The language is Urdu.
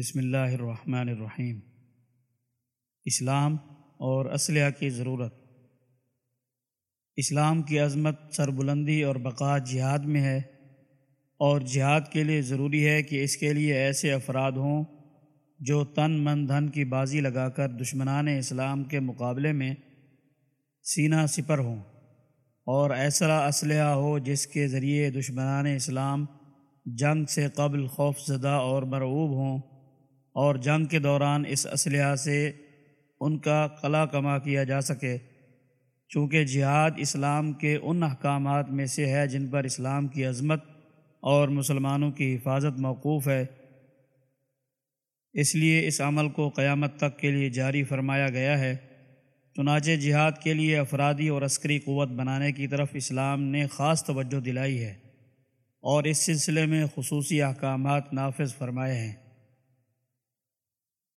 بسم اللہ الرحمن الرحیم۔ اسلام اور اسلحہ کی ضرورت۔ اسلام کی عظمت سربلندی اور بقا جہاد میں ہے اور جہاد کے لیے ضروری ہے کہ اس کے لیے ایسے افراد ہوں جو تن من دھن کی بازی لگا کر دشمنان اسلام کے مقابلے میں سینہ سپر ہوں اور ایسا اسلحہ ہو جس کے ذریعے دشمنان اسلام جنگ سے قبل خوف زدہ اور مرعوب ہوں۔ اور جنگ کے دوران اس اسلحہ سے ان کا قلع کما کیا جا سکے۔ چونکہ جہاد اسلام کے ان احکامات میں سے ہے جن پر اسلام کی عظمت اور مسلمانوں کی حفاظت موقوف ہے۔ اس لیے اس عمل کو قیامت تک کے لیے جاری فرمایا گیا ہے۔ چنانچہ جہاد کے لیے افرادی اور عسکری قوت بنانے کی طرف اسلام نے خاص توجہ دلائی ہے اور اس سلسلے میں خصوصی احکامات نافذ فرمائے ہیں۔